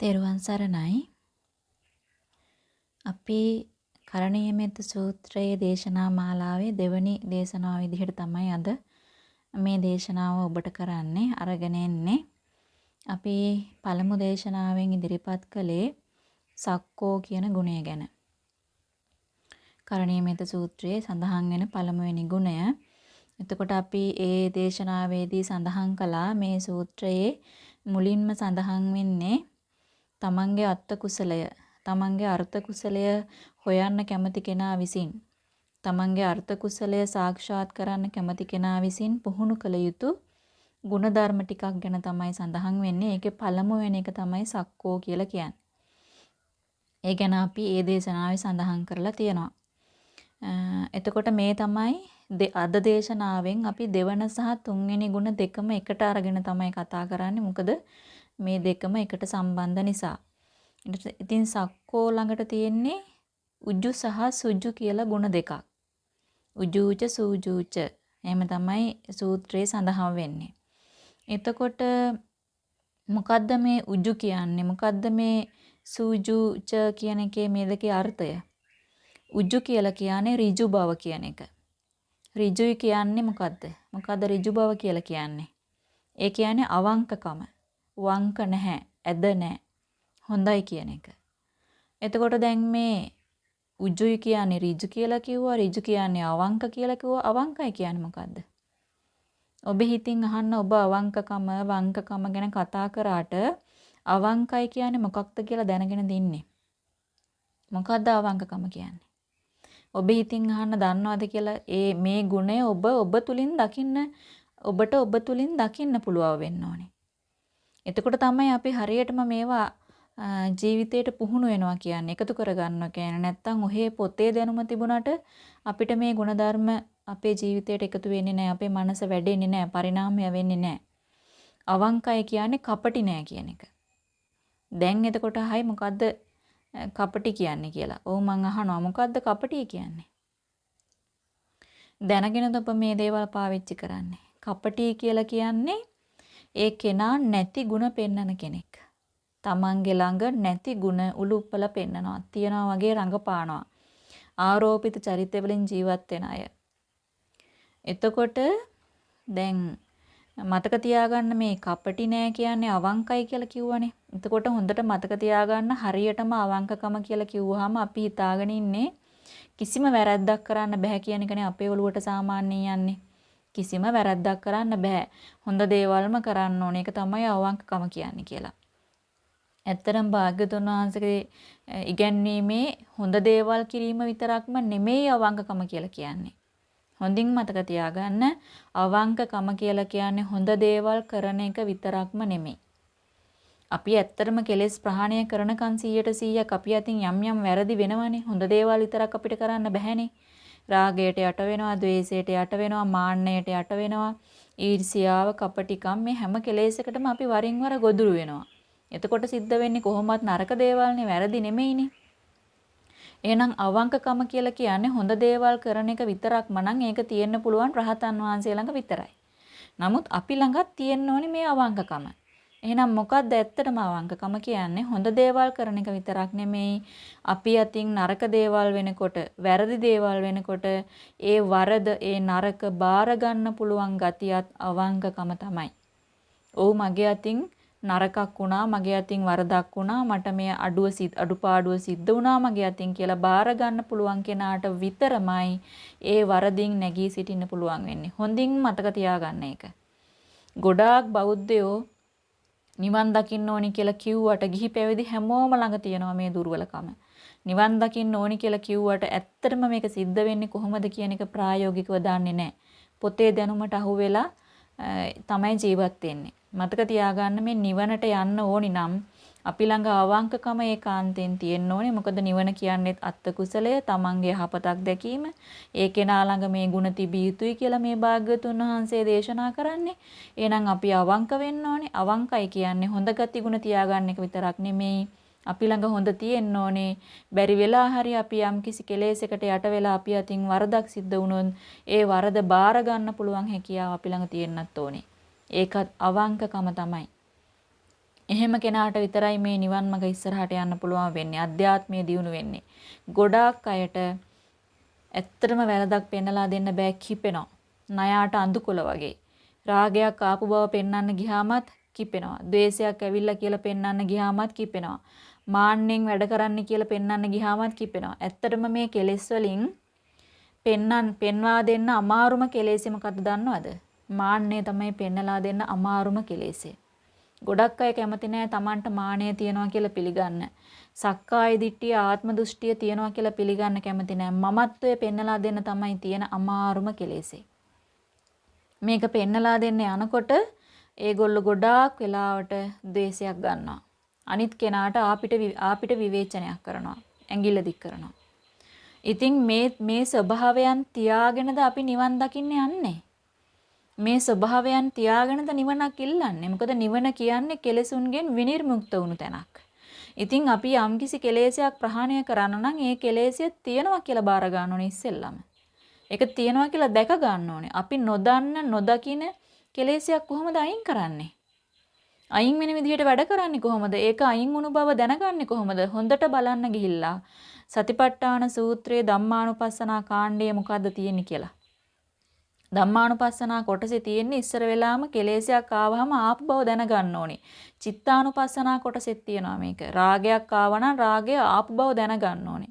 තෙරුවන් සරණයි. අපි කරණීයමෙත්ත සූත්‍රයේ දේශනා මාලාවේ දෙවැනි දේශනාව විදිහට තමයි අද මේ දේශනාව ඔබට කරන්නේ අරගෙන එන්නේ. අපි පළමු දේශනාවෙන් ඉදිරිපත් කළේ සක්කෝ කියන ගුණය ගැන. කරණීයමෙත්ත සූත්‍රයේ සඳහන් වෙන පළමුවෙනි ගුණය. එතකොට අපි ඒ දේශනාවේදී සඳහන් කළා මේ සූත්‍රයේ මුලින්ම සඳහන් වෙන්නේ තමන්ගේ අත්ත කුසලය තමන්ගේ අර්ථ කුසලය හොයන්න කැමති කෙනා විසින් තමන්ගේ අර්ථ කුසලය සාක්ෂාත් කරන්න කැමති කෙනා විසින් පුහුණු කළ යුතු ಗುಣධර්ම ටිකක් ගැන තමයි සඳහන් වෙන්නේ. ඒකේ පළමු වෙන එක තමයි සක්කෝ කියලා කියන්නේ. ඒ ගැන අපි ඒ දේශනාවේ සඳහන් කරලා තියෙනවා. එතකොට මේ තමයි අද දේශනාවෙන් අපි දෙවන සහ තුන්වෙනි ගුණ දෙකම එකට අරගෙන තමයි කතා කරන්නේ. මොකද මේ දෙකම එකට සම්බන්ධ නිසා. ඉතින් සක්කෝ ළඟට තියෙන්නේ උජු සහ සුජු කියලා ගුණ දෙකක්. උජූච සූජූච. එහෙම තමයි සූත්‍රයේ සඳහන් වෙන්නේ. එතකොට මොකද්ද මේ උජු කියන්නේ? මොකද්ද මේ සූජූච කියන එකේ මේ දෙකේ අර්ථය? උජු කියලා කියන්නේ ඍජු බව කියන එක. ඍජුයි කියන්නේ මොකද්ද? මොකද්ද ඍජු බව කියලා කියන්නේ? ඒ කියන්නේ අවංකකම. වංක නැහැ, ඇද නැහැ. හොඳයි කියන එක. එතකොට දැන් මේ උජුයි කියන්නේ ඍජු කියලා කිව්වා, ඍජු කියන්නේ අවංක කියලා කිව්වා. අවංකයි කියන්නේ මොකද්ද? ඔබ හිතින් අහන්න ඔබ අවංකකම, වංකකම ගැන කතා කරාට අවංකයි කියන්නේ මොකක්ද කියලා දැනගෙන දින්නේ. මොකද්ද අවංකකම කියන්නේ? ඔබ හිතින් අහන්න දන්නවද කියලා? ඒ මේ ගුණය ඔබ ඔබ තුලින් දකින්න ඔබට ඔබ තුලින් දකින්න පුළුවන් වෙන්න ඕනේ. එතකොට තමයි අපි හරියටම මේවා ජීවිතයට පුහුණු වෙනවා කියන්නේ එකතු කරගන්නවා කියන්නේ. නැත්තම් ඔහේ පොතේ දැනුම තිබුණාට අපිට මේ ಗುಣධර්ම අපේ ජීවිතයට එකතු වෙන්නේ නැහැ. අපේ මනස වැඩෙන්නේ නැහැ. පරිණාමය වෙන්නේ නැහැ. අවංකය කියන්නේ කපටි නෑ කියන එක. දැන් එතකොට හයි මොකද්ද කපටි කියන්නේ කියලා. ඔව් මං අහනවා මොකද්ද කපටි කියන්නේ? දැනගෙනද ඔබ මේ දේවල් පාවිච්චි කරන්නේ? කපටි කියලා කියන්නේ ඒ කෙනා නැති ಗುಣ පෙන්නන කෙනෙක්. තමන්ගේ ළඟ නැති ಗುಣ උලුප්පල පෙන්නනවා. තියනවා වගේ රඟපානවා. ආරෝපිත චරිත වලින් ජීවත් වෙන අය. එතකොට දැන් මතක තියාගන්න මේ කපටි නෑ කියන්නේ අවංකයි කියලා කිව්වනේ. එතකොට හොඳට මතක තියාගන්න හරියටම අවංකකම කියලා කිව්වහම අපි හිතාගෙන ඉන්නේ කිසිම වැරැද්දක් කරන්න බෑ කියන එකනේ අපේ ඔළුවට සාමාන්‍යයෙන් යන්නේ. කිසිම වැරැද්දක් කරන්න බෑ. හොඳ දේවල්ම කරන්න ඕනේ. ඒක තමයි අවංකකම කියන්නේ කියලා. ඇත්තරම් භාග්‍යතුන් වහන්සේගේ ඉගැන්වීමේ හොඳ දේවල් කිරීම විතරක්ම නෙමෙයි අවංකකම කියලා කියන්නේ. හොඳින් මතක තියාගන්න අවංකකම කියලා කියන්නේ හොඳ දේවල් කරන එක විතරක්ම නෙමෙයි. අපි ඇත්තටම කෙලෙස් ප්‍රහාණය කරනකන් 100ට 100ක් අපි අතින් යම් යම් වැරදි වෙනවනේ. හොඳ දේවල් විතරක් අපිට කරන්න බැහැනේ. රාගයට යට වෙනවා, ద్వේෂයට යට වෙනවා, මාන්නයට යට වෙනවා, ඊර්ෂියාව, කපටිකම් මේ හැම කෙලෙසකටම අපි වරින් වර ගොදුරු වෙනවා. එතකොට සිද්ධ වෙන්නේ කොහොමවත් නරක දේවල්නේ, වැරදි නෙමෙයිනේ. එහෙනම් අවංකකම කියලා කියන්නේ හොඳ දේවල් කරන එක විතරක්ම නම් ඒක තියෙන්න පුළුවන් රහතන් වහන්සේ ළඟ විතරයි. නමුත් අපි ළඟත් තියෙන්න ඕනේ මේ අවංකකම. එහෙනම් මොකක්ද ඇත්තටම අවංකකම කියන්නේ? හොඳ දේවල් කරන එක විතරක් නෙමෙයි. අපි අතින් නරක දේවල් වෙනකොට, වැරදි දේවල් වෙනකොට ඒ වරද, ඒ නරක බාර ගන්න පුළුවන් ගතියත් අවංකකම තමයි. ඔව් මගේ අතින් නරකක් වුණා, මගේ අතින් වරදක් වුණා, මට මේ අඩුව සිත් අඩුපාඩුව සිද්ධ වුණා මගේ අතින් කියලා බාර ගන්න පුළුවන් කෙනාට විතරමයි ඒ වරදින් නැගී සිටින්න පුළුවන් වෙන්නේ. හොඳින් මතක තියාගන්න ඒක. ගොඩාක් බෞද්ධයෝ නිවන් දකින්න ඕනි කියලා කිව්වට ගිහි පැවිදි හැමෝම ළඟ තියෙනවා මේ දුර්වලකම. නිවන් දකින්න ඕනි කියලා කිව්වට ඇත්තටම මේක සිද්ධ වෙන්නේ කොහොමද කියන එක ප්‍රායෝගිකව දන්නේ නැහැ. පොතේ දැනුමට අහු වෙලා තමයි ජීවත් වෙන්නේ. මතක තියාගන්න මේ නිවනට යන්න ඕනි නම් අපි ළඟ අවංකකම ඒකාන්තයෙන් තියෙන්න ඕනේ. මොකද නිවන කියන්නේත් අත්ත කුසලය, තමන්ගේ යහපතක් දැකීම. ඒ කෙනා ළඟ මේ ಗುಣ තිබිය යුතුයි කියලා මේ භාග්‍යතුන් වහන්සේ දේශනා කරන්නේ. එහෙනම් අපි අවංක වෙන්න ඕනේ. අවංකයි කියන්නේ හොඳ ගති ගුණ තියාගන්න එක විතරක් නෙමෙයි. අපි ළඟ හොඳ තියෙන්න ඕනේ. බැරි වෙලා හරි අපි යම් කිසි කෙලෙසයකට යට වෙලා අපි අතින් වරදක් සිද්ධ වුණොත් ඒ වරද බාර ගන්න පුළුවන් හැකියාව අපි ළඟ තියෙන්නත් ඕනේ. ඒකත් අවංකකම තමයි. එහෙම කෙනාට විතරයි මේ නිවන් මඟ ඉස්සරහට යන්න පුළුවන් වෙන්නේ. අධ්‍යාත්මය දියුණු වෙන්නේ. ගොඩාක් අයට ඇත්තටම වැරදක් පෙන්නලා දෙන්න බෑ කිපෙනවා. ණයාට අඳුකොළ වගේ. රාගයක් ආපු බව පෙන්වන්න ගියාමත් කිපෙනවා. ද්වේෂයක් ඇවිල්ලා කියලා පෙන්වන්න ගියාමත් කිපෙනවා. මාන්නෙන් වැඩ කරන්න කියලා පෙන්වන්න ගියාමත් කිපෙනවා. ඇත්තටම මේ කෙලෙස් වලින් පෙන්වන්න පෙන්වා දෙන්න අමාරුම කෙලෙසෙ මොකද්ද දන්නවද? මාන්නය තමයි පෙන්නලා දෙන්න අමාරුම කෙලෙසෙ. ගොඩක් අය කැමති නෑ Tamanට මානය තියනවා කියලා පිළිගන්න. සක්කාය දිට්ඨිය ආත්ම දෘෂ්ටිය තියනවා කියලා පිළිගන්න කැමති නෑ. මමත්වය පෙන්නලා දෙන්න තමයි තියෙන අමාරුම කෙලෙසේ. මේක පෙන්නලා දෙන්න යනකොට ඒගොල්ලෝ ගොඩාක් වෙලාවට ද්වේෂයක් ගන්නවා. අනිත් කෙනාට ආපිට ආපිට විවේචනයක් කරනවා. ඇඟිල්ල දික් කරනවා. ඉතින් මේ මේ ස්වභාවයන් තියාගෙනද අපි නිවන් දකින්න යන්නේ. මේ ස්වභාවයන් තියාගෙනද නිවනක් ඉල්ලන්නේ. මොකද නිවන කියන්නේ කෙලෙසුන්ගෙන් විනිර්මුක්ත වුණු තැනක්. ඉතින් අපි යම්කිසි කෙලෙසයක් ප්‍රහාණය කරන්න නම් ඒ කෙලෙසිය තියෙනවා කියලා බාර ගන්න ඕනේ ඉස්සෙල්ලම. ඒක තියෙනවා කියලා දැක ගන්න ඕනේ. අපි නොදන්න නොදකින කෙලෙසයක් කොහොමද අයින් කරන්නේ? අයින් වෙන විදිහට වැඩ කරන්නේ කොහොමද? ඒක අයින් වුණු බව දැනගන්නේ කොහොමද? හොඳට බලන්න ගිහිල්ලා සතිපට්ඨාන සූත්‍රයේ ධම්මානුපස්සනා කාණ්ඩයේ මොකද්ද තියෙන්නේ කියලා. ධම්මානුපස්සනා කොටසේ තියෙන්නේ ඉස්සර වෙලාම කෙලෙසයක් ආවහම ආපු බව දැනගන්න ඕනේ. චිත්තානුපස්සනා කොටසෙත් තියෙනවා මේක. රාගයක් ආවනම් රාගය ආපු බව දැනගන්න ඕනේ.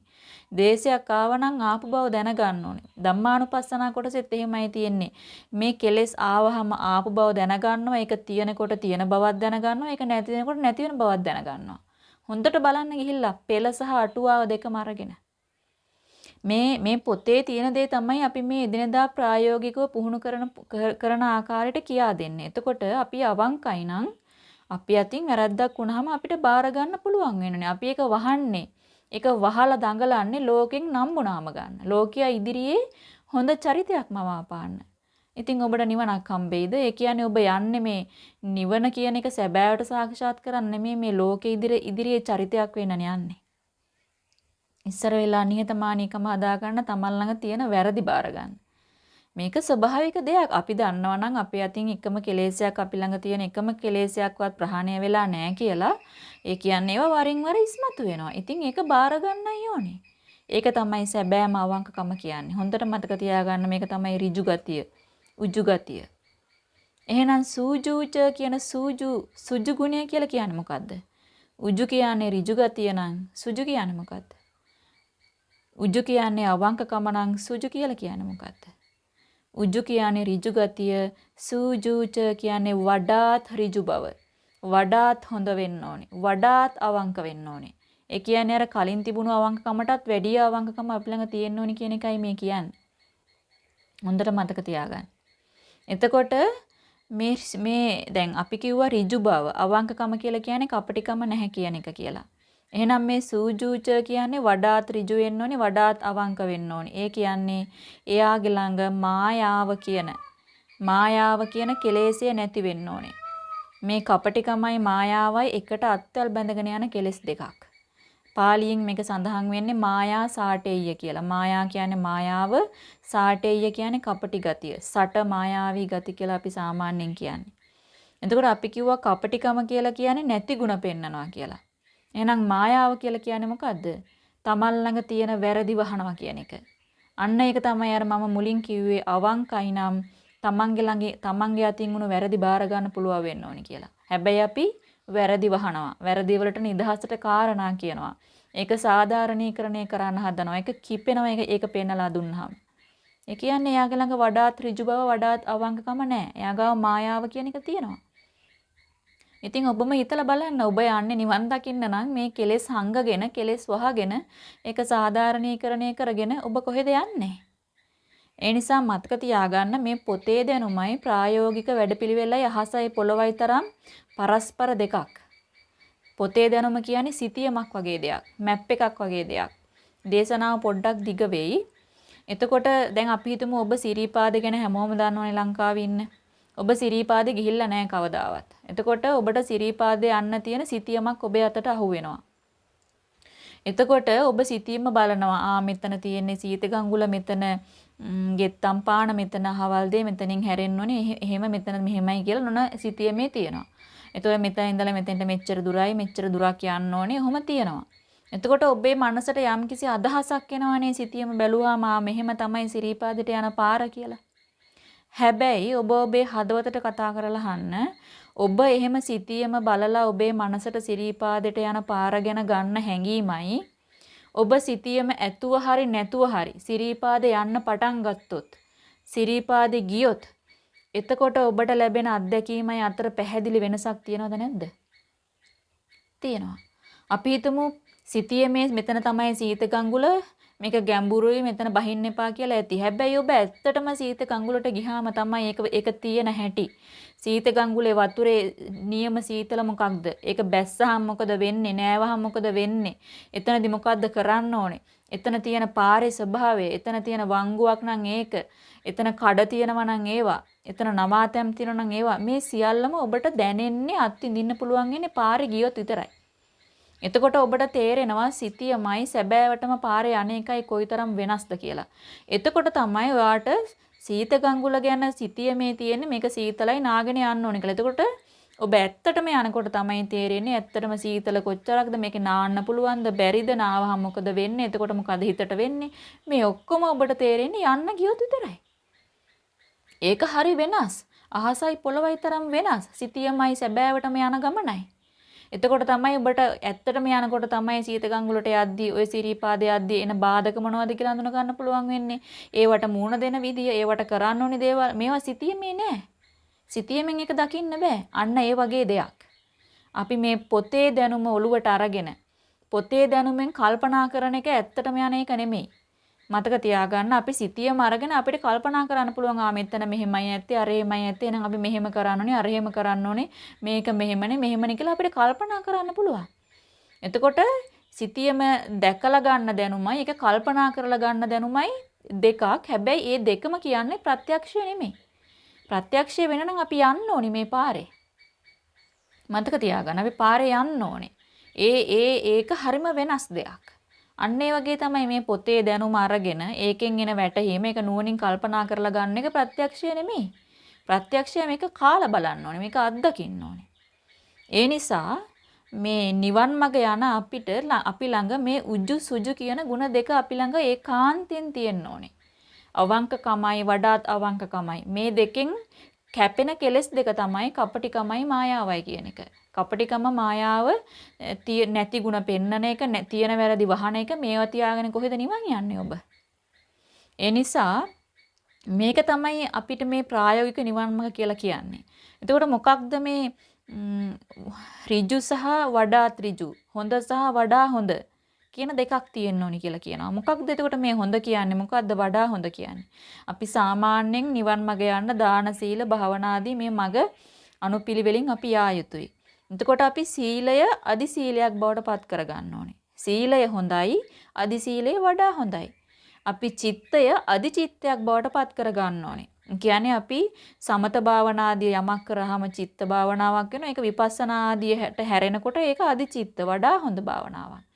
දේශයක් ආවනම් ආපු බව දැනගන්න ඕනේ. ධම්මානුපස්සනා කොටසෙත් එහෙමයි තියෙන්නේ. මේ කෙලෙස් ආවහම ආපු බව දැනගන්නවා. ඒක තියෙනකොට තියෙන බවක් දැනගන්නවා. ඒක නැති වෙනකොට නැති වෙන බවක් දැනගන්නවා. හොඳට බලන්න ගිහිල්ලා පෙළ සහ අටුවාව දෙකම අරගෙන මේ මේ පොතේ තියෙන දේ තමයි අපි මේ එදිනදා ප්‍රායෝගිකව පුහුණු කරන කරන ආකාරයට කියා දෙන්නේ. එතකොට අපි අවංකයි නම් අපි අතින් වැරද්දක් වුණාම අපිට බාර ගන්න පුළුවන් වෙනනේ. අපි ඒක වහන්නේ. ඒක වහලා දඟලන්නේ ලෝකෙන් නම්බුනාම ගන්න. ලෝකයා ඉදිරියේ හොඳ චරිතයක් මවාපාන්න. ඉතින් ඔබට නිවනක් හම්බෙයිද? ඒ කියන්නේ ඔබ යන්නේ මේ නිවන කියන එක සැබෑවට සාක්ෂාත් කරන්න නෙමෙයි මේ ලෝකෙ ඉදිරියේ චරිතයක් වෙන්න යන්නේ. ඉස්සර වෙලා නිහතමානීකම හදාගන්න තමන් ළඟ තියෙන වැරදි බාර ගන්න. මේක ස්වභාවික දෙයක්. අපි දන්නවා නම් අපේ අතින් එකම කෙලෙසයක් අපි ළඟ තියෙන එකම කෙලෙසයක්වත් ප්‍රහාණය වෙලා නැහැ කියලා. ඒ කියන්නේ ඒවා වරින් වර ඉස්මතු වෙනවා. ඉතින් ඒක බාර ගන්නයි ඕනේ. ඒක තමයි සැබෑම අවංකකම කියන්නේ. හොඳට මතක තියාගන්න මේක තමයි ඍජු ගතිය. උජු ගතිය. එහෙනම් සූජූච කියන සූජු සුජු ගුණය කියලා කියන්නේ මොකද්ද? උජු කියන්නේ ඍජු ගතිය නම් සුජු කියන්නේ මොකද්ද? උජු කියන්නේ අවංකකම නම් සුජු කියලා කියන්නේ මොකද්ද? උජු කියන්නේ ඍජු ගතිය, සූජුච කියන්නේ වඩාත් ඍජු බව. වඩාත් හොඳ වෙන්න ඕනේ. වඩාත් අවංක වෙන්න ඕනේ. ඒ කියන්නේ අර කලින් තිබුණු අවංකකමටත් වැඩිය අවංකකම අපි ළඟ තියෙන්න ඕනි කියන එකයි මේ කියන්නේ. හොඳට මතක තියාගන්න. එතකොට මේ මේ දැන් අපි කිව්වා ඍජු බව අවංකකම කියලා කියන්නේ කපටිකම නැහැ කියන එක කියලා. එහෙනම් මේ සූජූච කියන්නේ වඩාත් ඍජු වෙන්න ඕනේ වඩාත් අවංක වෙන්න ඕනේ. ඒ කියන්නේ එයාගේ ළඟ මායාව කියන මායාව කියන කෙලෙසිය නැති වෙන්න ඕනේ. මේ කපටිකමයි මායාවයි එකට අත්වල් බැඳගෙන යන කෙලෙස් දෙකක්. පාලියෙන් මේක සඳහන් වෙන්නේ මායා සාටෙය්‍ය කියලා. මායා කියන්නේ මායාව, සාටෙය්‍ය කියන්නේ කපටි ගතිය. සට මායාවී ගති කියලා අපි සාමාන්‍යයෙන් කියන්නේ. එතකොට අපි කිව්වා කපටිකම කියලා කියන්නේ නැති ಗುಣ පෙන්නනවා කියලා. එහෙනම් මායාව කියලා කියන්නේ මොකද්ද? තමන් ළඟ තියෙන වැරදි වහනවා කියන එක. අන්න ඒක තමයි අර මම මුලින් කිව්වේ අවංකයි නම් තමන්ගේ ළඟ තමන්ගේ අතින් උණු වැරදි බාර ගන්න පුළුවන් වෙන්න ඕනි කියලා. හැබැයි අපි වැරදි වහනවා. වැරදි වලට නිදහසට කාරණා කියනවා. ඒක සාධාරණීකරණය කරන්න හදනවා. ඒක කිපෙනවා. ඒක ඒක පෙන්නලා දුන්නාම. ඒ කියන්නේ එයාගේ ළඟ වඩාත් ඍජු බව වඩාත් අවංකකම නැහැ. එයාගාව මායාව කියන එක තියෙනවා. ඉතින් ඔබම හිතලා බලන්න ඔබ යන්නේ නිවන් දකින්න නම් මේ කෙලෙස් හංගගෙන කෙලෙස් වහගෙන ඒක සාධාරණීකරණය කරගෙන ඔබ කොහෙද යන්නේ? ඒ නිසා මතක තියාගන්න මේ පොතේ දැනුමයි ප්‍රායෝගික වැඩපිළිවෙලයි අහසයි පොළොවයි තරම් පරස්පර දෙකක්. පොතේ දැනුම කියන්නේ සිතියමක් වගේ දෙයක්, මැප් එකක් වගේ දෙයක්. දේශනාව පොඩ්ඩක් දිග වෙයි. එතකොට දැන් අපි හිතමු ඔබ සිරීපාද ගැන හැමෝම දන්නවනේ ලංකාවේ ඉන්න. ඔබ සිරීපාදේ ගිහිල්ලා නැහැ කවදාවත්. එතකොට ඔබට සිරීපාදේ යන්න තියෙන සිතියමක් ඔබේ අතට අහු වෙනවා. එතකොට ඔබ සිතීම බලනවා ආ මෙතන තියෙන්නේ සීත ගංගුල මෙතන ගෙත්තම් පාන මෙතන අහවල් දෙය මෙතනින් හැරෙන්න ඕනේ එහෙම මෙතන මෙහෙමයි කියලා නොන සිතීමේ තියෙනවා. එතකොට මෙතන ඉඳලා මෙතෙන්ට මෙච්චර දුරයි මෙච්චර දුරක් යන්න ඕනේ ඔහොම තියෙනවා. එතකොට ඔබේ මනසට යම්කිසි අදහසක් එනවනේ සිතියම බැලුවාම මෙහෙම තමයි සිරීපාදයට යන පාර කියලා. හැබැයි ඔබ ඔබේ හදවතට කතා කරලා අහන්න ඔබ එහෙම සිතියම බලලා ඔබේ මනසට සිරීපාදයට යන පාර ගැන ගන්න හැඟීමයි ඔබ සිතියම ඇතුව හරි නැතුව හරි සිරීපාද යන්න පටන් ගත්තොත් සිරීපාදේ ගියොත් එතකොට ඔබට ලැබෙන අත්දැකීමයි අතර පැහැදිලි වෙනසක් තියෙනවද නැද්ද? තියෙනවා. අපි හිතමු සිතියමේ මෙතන තමයි සීත ගංගුල මේක ගැඹුරුයි මෙතන බහින්න එපා කියලා ඇති. හැබැයි ඔබ ඇත්තටම සීත ගඟුලට ගිහාම තමයි ඒක ඒක තියෙන හැටි. සීත ගඟුලේ වතුරේ නියම සීතල මොකක්ද? ඒක බැස්සහම මොකද වෙන්නේ? නෑවහම මොකද වෙන්නේ? එතනදි මොකද්ද කරන්න ඕනේ? එතන තියෙන පාරේ ස්වභාවය, එතන තියෙන වංගුවක් නම් ඒක, එතන කඩ තියෙනවා නම් ඒවා, එතන නවාතැම් තියෙනවා නම් ඒවා මේ සියල්ලම ඔබට දැනෙන්නේ අත්විඳින්න පුළුවන් ඉන්නේ පාරේ ගියොත් විතරයි. එතකොට ඔබට තේරෙනවා සිතියමයි සැබෑවටම පාරේ අනේකයි කොයිතරම් වෙනස්ද කියලා. එතකොට තමයි ඔයාට සීත ගංගුල ගැන සිතියමේ තියෙන්නේ මේක සීතලයි නාගෙන යන්න ඕනේ කියලා. එතකොට ඔබ ඇත්තටම යනකොට තමයි තේරෙන්නේ ඇත්තටම සීතල කොච්චරක්ද මේකේ නාන්න පුළුවන්ද බැරිද නාවහම මොකද වෙන්නේ එතකොට මොකද හිතට වෙන්නේ? මේ ඔක්කොම ඔබට තේරෙන්නේ යන්න ගියොත් විතරයි. ඒක හරි වෙනස්. අහසයි පොළවයි තරම් වෙනස්. සිතියමයි සැබෑවටම යන ගමනයි. එතකොට තමයි ඔබට ඇත්තටම යනකොට තමයි සීත ගංගුලට යද්දී ඔය සිරීපාදේ යද්දී එන බාධක මොනවද කියලා අඳුන ගන්න පුළුවන් වෙන්නේ. ඒවට මූණ දෙන විදිය, ඒවට කරන්න ඕනි දේවල් මේවා සිතියමේ නෑ. සිතියමෙන් එක දකින්න බෑ. අන්න ඒ වගේ දෙයක්. අපි මේ පොතේ දැනුම ඔළුවට අරගෙන පොතේ දැනුමෙන් කල්පනා කරන එක ඇත්තටම යන එක නෙමෙයි. මතක තියාගන්න අපි සිතියම අරගෙන අපිට කල්පනා කරන්න පුළුවන් ආ මෙතන මෙහෙමයි ඇත්තේ අර එහෙමයි ඇත්තේ එහෙනම් අපි මෙහෙම කරන්න ඕනේ අර එහෙම කරන්න ඕනේ මේක මෙහෙමනේ මෙහෙමනේ කියලා අපිට කල්පනා කරන්න පුළුවන්. එතකොට සිතියම දැකලා ගන්න දැනුමයි ඒක කල්පනා කරලා ගන්න දැනුමයි දෙකක්. හැබැයි ඒ දෙකම කියන්නේ ප්‍රත්‍යක්ෂය නෙමෙයි. ප්‍රත්‍යක්ෂය වෙන නම් අපි යන්න ඕනි මේ පාරේ. මතක තියාගන්න අපි පාරේ යන්න ඕනේ. ඒ ඒ ඒක හරිම වෙනස් දෙයක්. අන්න ඒ වගේ තමයි මේ පොතේ දැනුම අරගෙන ඒකෙන් එන වැටහීම ඒක නුවණින් කල්පනා කරලා ගන්න එක ප්‍රත්‍යක්ෂය නෙමෙයි. ප්‍රත්‍යක්ෂය මේක කාලා බලන්න ඕනේ. මේක අත්දකින්න ඕනේ. ඒ නිසා මේ නිවන් මඟ යන අපිට අපි ළඟ මේ උජ්ජු සුජු කියන ಗುಣ දෙක අපි ළඟ ඒකාන්තයෙන් තියෙන්න ඕනේ. අවංකකමයි වඩාත් අවංකකමයි. මේ දෙකෙන් කැපෙන කෙලෙස් දෙක තමයි කපටිකමයි මායාවයි කියන එක. කපටිකම මායාව නැති ಗುಣ පෙන්නන එක තියෙන වැරදි වහන එක මේවා තියාගෙන කොහෙද නිවන් යන්නේ ඔබ? ඒ නිසා මේක තමයි අපිට මේ ප්‍රායෝගික නිවන් මාර්ග කියලා කියන්නේ. එතකොට මොකක්ද මේ ඍජු සහ වඩාත් ඍජු හොඳ සහ වඩා හොඳ කියන දෙකක් තියෙන්න ඕනි කියලා කියනවා. මොකක්ද එතකොට මේ හොඳ කියන්නේ? මොකක්ද වඩා හොඳ කියන්නේ? අපි සාමාන්‍යයෙන් නිවන් මඟ යන්න දාන සීල භාවනාදී මේ මඟ අනුපිළිවෙලින් අපි යා යුතුයි. එතකොට අපි සීලය අදි සීලයක් බවට පත් කරගන්න ඕනේ. සීලය හොඳයි, අදි සීලය වඩා හොඳයි. අපි චිත්තය අදි චිත්තයක් බවට පත් කරගන්න ඕනේ. කියන්නේ අපි සමත භාවනාදී යමක් කරාම චිත්ත භාවනාවක් වෙනවා. ඒක විපස්සනා ආදියට හැරෙනකොට ඒක අදි චිත්ත වඩා හොඳ භාවනාවක්.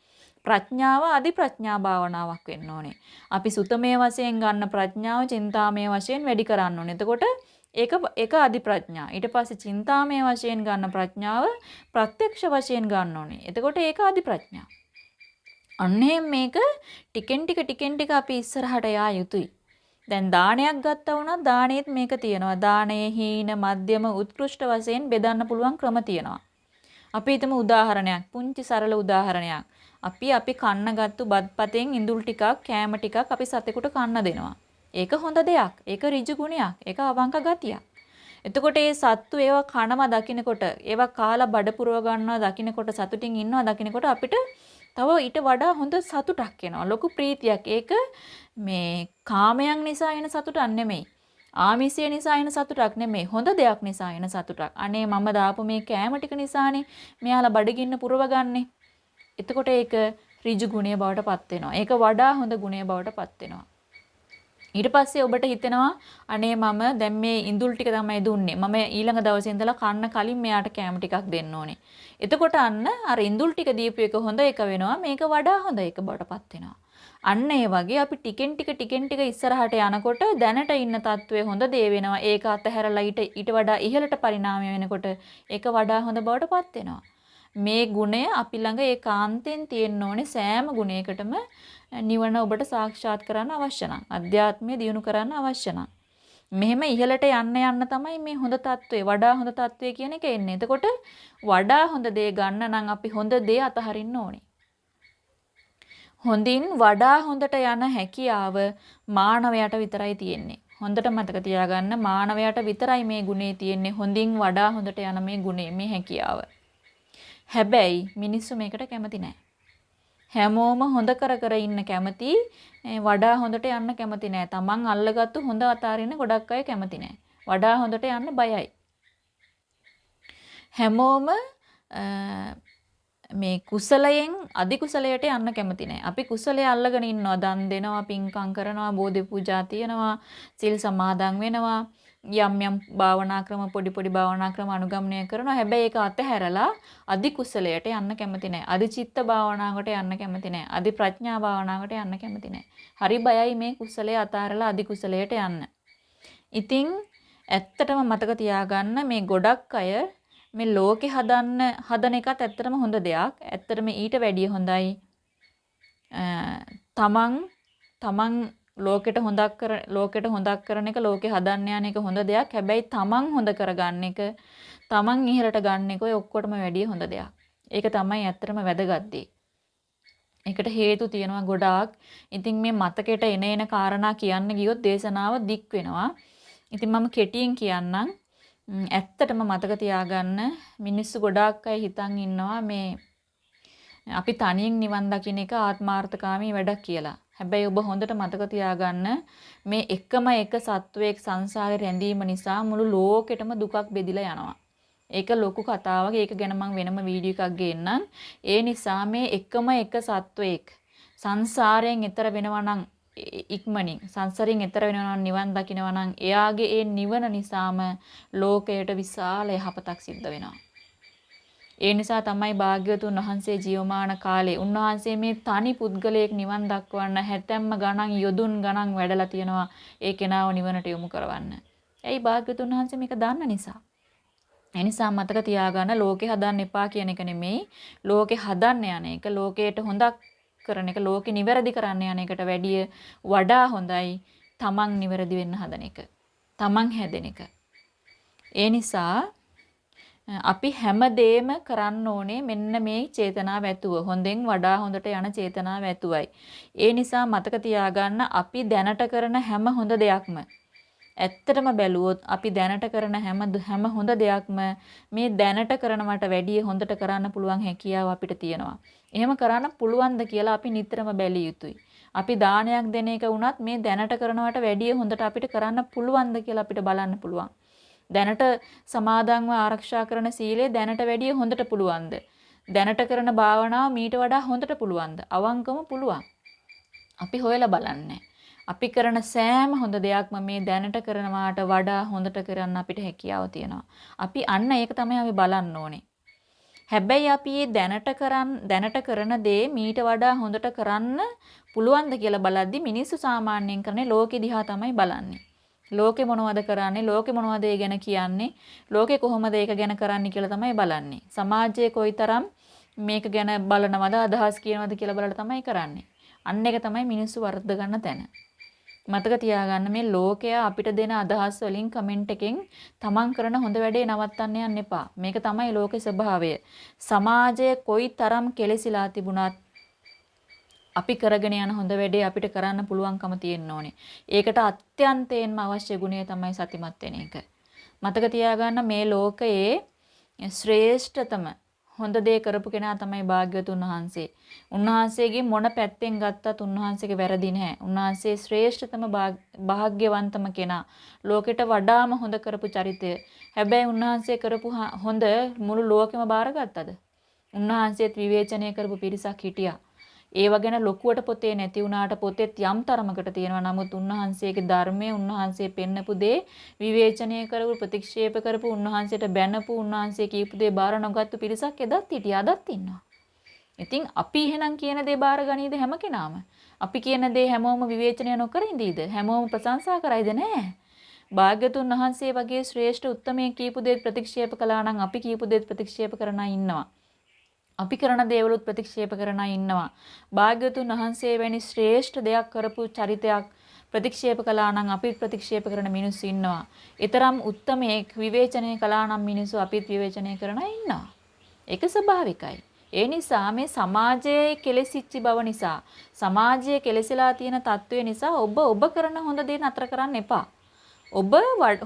ප්‍රඥාව අදි ප්‍රඥා භාවනාවක් වෙන්න ඕනේ. අපි සුතමේ වශයෙන් ගන්න ප්‍රඥාව චින්තාමේ වශයෙන් වැඩි කරන්න ඕනේ. එතකොට ඒක ඒක අදි ප්‍රඥා. ඊට පස්සේ චින්තාමය වශයෙන් ගන්න ප්‍රඥාව ප්‍රත්‍යක්ෂ වශයෙන් ගන්න ඕනේ. එතකොට ඒක අදි ප්‍රඥා. අන්නේ මේක ටිකෙන් ටික ටිකෙන් ටික අපි ඉස්සරහට යා යුතුයි. දැන් දානයක් ගත්තා වුණා දානෙත් මේක තියෙනවා. දානයේ හීන මධ්‍යම උත්කෘෂ්ඨ වශයෙන් බෙදන්න පුළුවන් ක්‍රම තියෙනවා. අපි හිතමු උදාහරණයක් පුංචි සරල උදාහරණයක්. අපි අපි කන්න ගත්තු බත්පතෙන් ඉඳුල් ටිකක් කෑම ටිකක් අපි සතෙකුට කන්න දෙනවා. ඒක හොඳ දෙයක්. ඒක ඍජු ගුණයක්. ඒක අවංක ගතියක්. එතකොට මේ සත්තු ඒවා කනවා දකින්නකොට ඒවා කාලා බඩ පුරව ගන්නවා දකින්නකොට සතුටින් ඉන්නවා දකින්නකොට අපිට තව ඊට වඩා හොඳ සතුටක් එනවා. ලොකු ප්‍රීතියක්. ඒක මේ කාමයන් නිසා එන සතුටක් නෙමෙයි. ආමිෂය නිසා එන සතුටක් නෙමෙයි. හොඳ දෙයක් නිසා එන සතුටක්. අනේ මම දාපු මේ කෑම ටික නිසානේ මෙයාලා බඩගින්න පුරවගන්නේ. එතකොට ඒක ඍජු ගුණය බවට පත් වෙනවා. ඒක වඩා හොඳ ගුණය බවට පත් වෙනවා. ඊට පස්සේ ඔබට හිතෙනවා අනේ මම දැන් මේ ඉඳුල් ටික තමයි දුන්නේ. මම ඊළඟ දවසේ ඉඳලා කන්න කලින් මෙයාට කෑම ටිකක් දෙන්න ඕනේ. එතකොට අන්න අර ඉඳුල් ටික දීපු එක හොඳ එක වෙනවා. මේක වඩා හොඳ එක බවටපත් වෙනවා. අන්න ඒ වගේ අපි ටිකෙන් ටික ටිකෙන් ටික ඉස්සරහට යනකොට දැනට ඉන්න තත්වයේ හොඳ දේ වෙනවා. ඒක අතහැරලා ඊට ඊට වඩා ඉහළට පරිණාමය වෙනකොට ඒක වඩා හොඳ බවටපත් වෙනවා. මේ ගුණය අපි ළඟ ඒකාන්තයෙන් තියෙන්න ඕනේ සෑම ගුණයකටම නිවන ඔබට සාක්ෂාත් කරන්න අවශ්‍ය නම් අධ්‍යාත්මය දියුණු කරන්න අවශ්‍ය නම් මෙහෙම ඉහළට යන්න යන්න තමයි මේ හොඳ తත්වය වඩා හොඳ తත්වය කියන එක එන්නේ. එතකොට වඩා හොඳ දේ ගන්න නම් අපි හොඳ දේ අතහරින්න ඕනේ. හොඳින් වඩා හොඳට යන හැකියාව මානවයාට විතරයි තියෙන්නේ. හොඳට මතක තියාගන්න මානවයාට විතරයි මේ ගුණේ තියෙන්නේ. හොඳින් වඩා හොඳට යන මේ ගුණේ මේ හැකියාව. හැබැයි මිනිස්සු මේකට කැමති නැහැ. හැමෝම හොඳ කර කර ඉන්න කැමති වඩා හොඳට යන්න කැමති නෑ. Taman අල්ලගත්තු හොඳ අතාරින්න ගොඩක් අය කැමති නෑ. වඩා හොඳට යන්න බයයි. හැමෝම මේ කුසලයෙන් අධි කුසලයට යන්න කැමති නෑ. අපි කුසලයේ අල්ලගෙන ඉන්නවා. දන් දෙනවා, පින්කම් කරනවා, බෝධි පූජා තියනවා, සිල් සමාදන් වෙනවා. යම් යම් භාවනා ක්‍රම පොඩි පොඩි භාවනා ක්‍රම අනුගමනය කරනවා. හැබැයි ඒක අතහැරලා අධි කුසලයට යන්න කැමති නැහැ. අධි චිත්ත භාවනාවකට යන්න කැමති නැහැ. අධි ප්‍රඥා භාවනාවකට යන්න කැමති නැහැ. හරි බයයි මේ කුසලයේ අතහැරලා අධි කුසලයට යන්න. ඉතින් ඇත්තටම මතක තියාගන්න මේ ගොඩක් අය මේ ලෝකේ හදන්න හදන එකත් ඇත්තටම හොඳ දෙයක්. ඇත්තටම ඊට වැඩිය හොඳයි තමන් තමන් ලෝකෙට හොඳක් කර ලෝකෙට හොඳක් කරන එක ලෝකෙ හදන්න යන එක හොඳ දෙයක්. හැබැයි තමන් හොඳ කරගන්න එක තමන් ඉහළට ගන්න එක ඔය ඔක්කොටම වැඩිය හොඳ දෙයක්. ඒක තමයි ඇත්තටම වැදගත් දේ. ඒකට හේතු තියෙනවා ගොඩාක්. ඉතින් මේ මතකෙට එන එන කාරණා කියන්න ගියොත් දේශනාව දික් වෙනවා. ඉතින් මම කෙටියෙන් කියන්නම්. ඇත්තටම මතක තියාගන්න මිනිස්සු ගොඩාක් අය හිතන් ඉන්නවා මේ අපි තනියෙන් නිවන් දකින්න එක ආත්මාර්ථකාමී වැඩක් කියලා. හැබැයි ඔබ හොඳට මතක තියාගන්න මේ එකම එක සත්වයක සංසාරේ රැඳීම නිසා මුළු ලෝකෙටම දුකක් බෙදිලා යනවා. ඒක ලොකු කතාවක්. ඒක ගැන මම වෙනම වීඩියෝ එකක් ගේන්නම්. ඒ නිසා මේ එකම එක සත්වයක සංසාරයෙන් එතර වෙනවා නම් ඉක්මනින් සංසාරයෙන් එතර වෙනවා නම් නිවන් දකින්නවා නම් එයාගේ ඒ නිවන නිසාම ලෝකයට විශාල යහපතක් සිද්ධ වෙනවා. ඒ නිසා තමයි භාග්‍යවතුන් වහන්සේ ජීවමාන කාලේ උන්වහන්සේ මේ තනි පුද්ගලයෙක් නිවන් දක්වන්න හැතැම්ම ගණන් යොදුන් ගණන් වැඩලා තියනවා ඒ කෙනාව නිවනට යොමු කරවන්න. ඇයි භාග්‍යවතුන් වහන්සේ මේක දන්න නිසා. ඒ නිසා මතක තියාගන්න ලෝකේ හදන්න එපා කියන එක නෙමෙයි ලෝකේ හදන්න යන එක ලෝකයට හොඳක් කරන එක ලෝකේ නිවැරදි කරන්න යන එකට වැඩිය වඩා හොඳයි තමන් නිවැරදි වෙන්න හදන එක. තමන් හැදෙන එක. ඒ නිසා අපි හැමදේම කරන්න ඕනේ මෙන්න මේ චේතනාව ඇතුව. හොඳෙන් වඩා හොඳට යන චේතනාව ඇතුවයි. ඒ නිසා මතක තියාගන්න අපි දැනට කරන හැම හොඳ දෙයක්ම ඇත්තටම බැලුවොත් අපි දැනට කරන හැම හැම හොඳ දෙයක්ම මේ දැනට කරනවට වැඩිය හොඳට කරන්න පුළුවන් හැකියාව අපිට තියෙනවා. එහෙම කරන්න පුළුවන්ද කියලා අපි නිතරම බැලිය යුතුයි. අපි දානයක් දෙන එක වුණත් මේ දැනට කරනවට වැඩිය හොඳට අපිට කරන්න පුළුවන්ද කියලා අපිට බලන්න පුළුවන්. දැනට සමාදන්ව ආරක්ෂා කරන සීලය දැනට වැඩිය හොඳට පුළුවන්ද? දැනට කරන භාවනාව මීට වඩා හොඳට පුළුවන්ද? අවංකම පුළුවන්. අපි හොයලා බලන්නේ. අපි කරන සෑම හොඳ දෙයක්ම මේ දැනට කරනවාට වඩා හොඳට කරන්න අපිට හැකියාව තියෙනවා. අපි අන්න ඒක තමයි අපි බලන්න ඕනේ. හැබැයි අපි දැනට කරන් දැනට කරන දේ මීට වඩා හොඳට කරන්න පුළුවන්ද කියලා බලද්දි මිනිස්සු සාමාන්‍යයෙන් කරන්නේ ලෝකෙ දිහා තමයි බලන්නේ. ලෝකේ මොනවද කරන්නේ? ලෝකේ මොනවද ඒ ගැන කියන්නේ? ලෝකේ කොහොමද ඒක ගැන කරන්නේ කියලා තමයි බලන්නේ. සමාජයේ කොයිතරම් මේක ගැන බලනවද අදහස් කියනවද කියලා බලලා තමයි කරන්නේ. අන්න එක තමයි මිනිස්සු වර්ධ ගන්න තැන. මතක තියාගන්න මේ ලෝකයා අපිට දෙන අදහස් වලින් කමෙන්ට් එකෙන් තමන් කරන හොඳ වැඩේ නවත්තන්න යන්න එපා. මේක තමයි ලෝකේ ස්වභාවය. සමාජය කොයිතරම් කෙලසිලා තිබුණත් අපි කරගෙන යන හොඳ වැඩේ අපිට කරන්න පුළුවන්කම තියෙන්න ඕනේ. ඒකට අත්‍යන්තයෙන්ම අවශ්‍ය ගුණය තමයි සතිමත් වෙන එක. මතක තියාගන්න මේ ලෝකයේ ශ්‍රේෂ්ඨතම හොඳ දේ කරපු කෙනා තමයි භාග්‍යවතුන් වහන්සේ. උන්වහන්සේගේ මොන පැත්තෙන් ගත්තත් උන්වහන්සේගේ වැරදි නැහැ. උන්වහන්සේ ශ්‍රේෂ්ඨතම භාග්‍යවන්තම කෙනා. ලෝකෙට වඩාම හොඳ කරපු චරිතය. හැබැයි උන්වහන්සේ කරපු හොඳ මුළු ලෝකෙම බාරගත්තද? උන්වහන්සේත් විවේචනය කරපු පිරිසක් හිටියා. ඒව ගැන ලොකුවට පොතේ නැති වුණාට පොතේත් යම් තරමකට තියෙනවා. නමුත් උන්වහන්සේගේ ධර්මයේ උන්වහන්සේ පෙන්නපු දේ විවේචනය කරපු ප්‍රතික්ෂේප කරපු උන්වහන්සේට බැනපු උන්වහන්සේ කියපු දේ බාර නොගත්තු පිරිසක් එදත් හිටියා අදත් ඉන්නවා. ඉතින් අපි එහෙනම් කියන දේ බාර ගනීද හැම කෙනාම? අපි කියන දේ හැමෝම විවේචනය නොකර ඉඳීද? හැමෝම ප්‍රශංසා කරයිද නැහැ? භාග්‍යතුන් වහන්සේ වගේ ශ්‍රේෂ්ඨ උත්තමයේ කියපු දේ ප්‍රතික්ෂේප කළා නම් අපි කියපු දේ ප්‍රතික්ෂේප කරන ඉන්නවා. අපි කරන දේවලුත් ප්‍රතික්ෂේප කරන ඉන්නවා. භාග්‍යවතුන් වහන්සේ වැනි ශ්‍රේෂ්ඨ දෙයක් කරපු චරිතයක් ප්‍රතික්ෂේප කළා නම් අපිත් ප්‍රතික්ෂේප කරන මිනිස්සු ඉන්නවා. ඊතරම් උත්තරමයක් විවේචනය කළා නම් මිනිස්සු අපිත් විවේචනය කරන ඉන්නවා. ඒක ස්වභාවිකයි. ඒ නිසා මේ සමාජයේ කෙලෙසිච්ච බව නිසා සමාජයේ කෙලෙසලා තියෙන తත්වය නිසා ඔබ ඔබ කරන හොඳ දේ නතර කරන්න එපා. ඔබ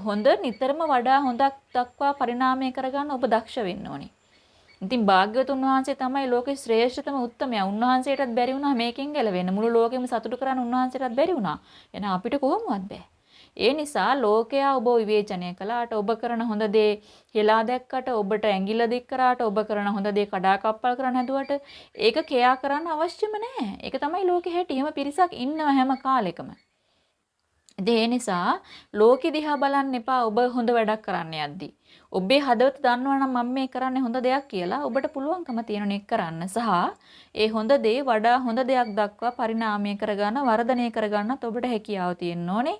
හොඳ නිතරම වඩා හොඳක් දක්වා පරිණාමය කරගන්න ඔබ දක්ෂ වෙන්න ඕනේ. ඉතින් භාග්‍යවතුන් වහන්සේ තමයි ලෝකේ ශ්‍රේෂ්ඨතම උත්තමයා. උන්වහන්සේටත් බැරි වුණා මේකෙන් ගැලවෙන්න. මුළු ලෝකෙම සතුටු කරන්න උන්වහන්සේටත් බැරි වුණා. එහෙනම් අපිට කොහොමවත් බෑ. ඒ නිසා ලෝකයා ඔබ විවේචනය කළාට ඔබ කරන හොඳ දේ හෙලා දැක්කට ඔබට ඇඟිල්ල දික් කරාට ඔබ කරන හොඳ දේ කඩාකප්පල් කරන්න හැදුවට ඒක කෙයා කරන්න අවශ්‍යම නැහැ. ඒක තමයි ලෝකෙ හැටි. එහෙම පිරිසක් ඉන්නවා හැම කාලෙකම. ඒ නිසා ලෝකෙ දිහා බලන්න එපා ඔබ හොඳ වැඩක් කරන්න යද්දී. ඔබේ හදවත දන්නවා නම් මම මේ කරන්නේ හොඳ දෙයක් කියලා ඔබට පුළුවන්කම තියෙන කරන්න සහ ඒ හොඳ දේ වඩා හොඳ දෙයක් දක්වා පරිණාමය කරගන්න වර්ධනය කරගන්නත් ඔබට හැකියාව තියෙන්න ඕනේ.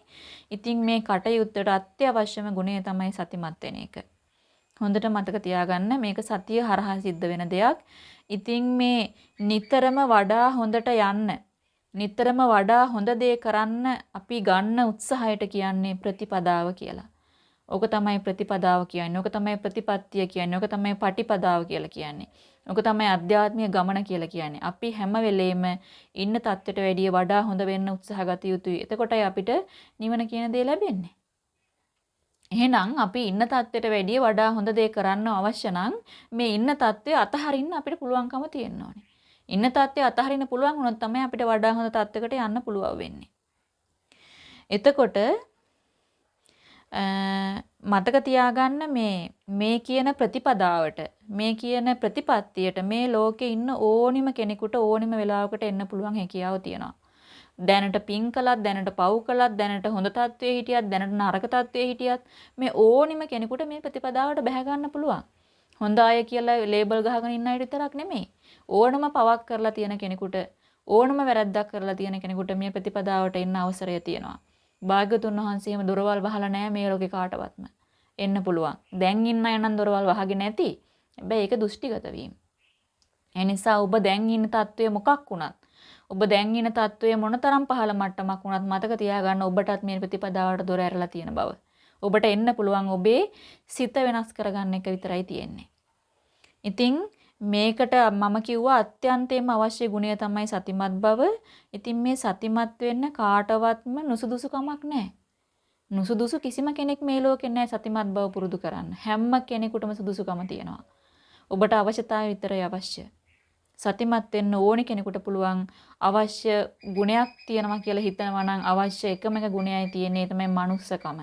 ඉතින් මේ කටයුත්තට අත්‍යවශ්‍යම ගුණය තමයි සතිමත් වෙන එක. හොඳට මතක තියාගන්න මේක සතිය හරහා සිද්ධ වෙන දෙයක්. ඉතින් මේ නිතරම වඩා හොඳට යන්න නිතරම වඩා හොඳ දේ කරන්න අපි ගන්න උත්සාහයට කියන්නේ ප්‍රතිපදාව කියලා. ඕක තමයි ප්‍රතිපදාව කියන්නේ. ඕක තමයි ප්‍රතිපත්තිය කියන්නේ. ඕක තමයි පටිපදාව කියලා කියන්නේ. ඕක තමයි අධ්‍යාත්මික ගමන කියලා කියන්නේ. අපි හැම වෙලෙම ඉන්න தත්ත්වයට වැඩිය වඩා හොඳ වෙන්න උත්සාහ ගත යුතුයි. එතකොටයි අපිට නිවන කියන දේ ලැබෙන්නේ. එහෙනම් අපි ඉන්න தත්ත්වයට වැඩිය වඩා හොඳ දේ කරන්න අවශ්‍ය නම් මේ ඉන්න தත්ත්වය අතහරින්න අපිට පුළුවන්කම තියෙන්න ඕනේ. ඉන්න තත්ත්වය අතහරින්න පුළුවන් වුණොත් තමයි අපිට වඩා හොඳ තත්ත්වයකට යන්න පුළුවන් වෙන්නේ. එතකොට මතක තියාගන්න මේ මේ කියන ප්‍රතිපදාවට මේ කියන ප්‍රතිපත්තියට මේ ලෝකේ ඉන්න ඕනිම කෙනෙකුට ඕනිම වෙලාවකට එන්න පුළුවන් හැකියාව තියෙනවා. දැනට පින් කළත් දැනට පව් කළත් දැනට හොඳ තත්ත්වයේ හිටියත් දැනට නරක තත්ත්වයේ හිටියත් මේ ඕනිම කෙනෙකුට මේ ප්‍රතිපදාවට බැහැ ගන්න පුළුවන්. හොඳ අය කියලා ලේබල් ගහගෙන ඉන්න අය විතරක් නෙමෙයි. ඕනම පවක් කරලා තියෙන කෙනෙකුට ඕනම වැරද්දක් කරලා තියෙන කෙනෙකුට මේ ප්‍රතිපදාවට එන්න අවසරය තියෙනවා. භාග්‍යතුන් වහන්සේම දොරවල් වහලා නැහැ මේ ලෝකේ කාටවත්ම. එන්න පුළුවන්. දැන් ඉන්න අය නම් දොරවල් වහගෙන නැති. හැබැයි ඒක දෘෂ්ටිගත වීම. ඒ නිසා ඔබ දැන් ඉන්න තත්වය මොකක් වුණත් ඔබ දැන් ඉන්න තත්වය මොනතරම් පහළ මට්ටමක් වුණත් මතක තියාගන්න ඔබටත් මේ ප්‍රතිපදාවට දොර ඇරලා තියෙන බව. ඔබට එන්න පුළුවන් ඔබේ සිත වෙනස් කරගන්න එක විතරයි තියෙන්නේ. ඉතින් මේකට මම කිව්වා අත්‍යන්තයෙන්ම අවශ්‍ය ගුණය තමයි සතිමත් බව. ඉතින් මේ සතිමත් වෙන්න කාටවත්ම නුසුදුසුකමක් නැහැ. නුසුදුසු කිසිම කෙනෙක් මේ ලෝකේ නැහැ සතිමත් බව පුරුදු කරන්න. හැම කෙනෙකුටම සුදුසුකම තියෙනවා. ඔබට අවශ්‍යතාවය විතරයි අවශ්‍ය. සතිමත් වෙන්න ඕනි කෙනෙකුට පුළුවන් අවශ්‍ය ගුණයක් තියෙනවා කියලා හිතනවා නම් අවශ්‍ය එකම එක ගුණයයි තියෙන්නේ තමයි මනුස්සකම.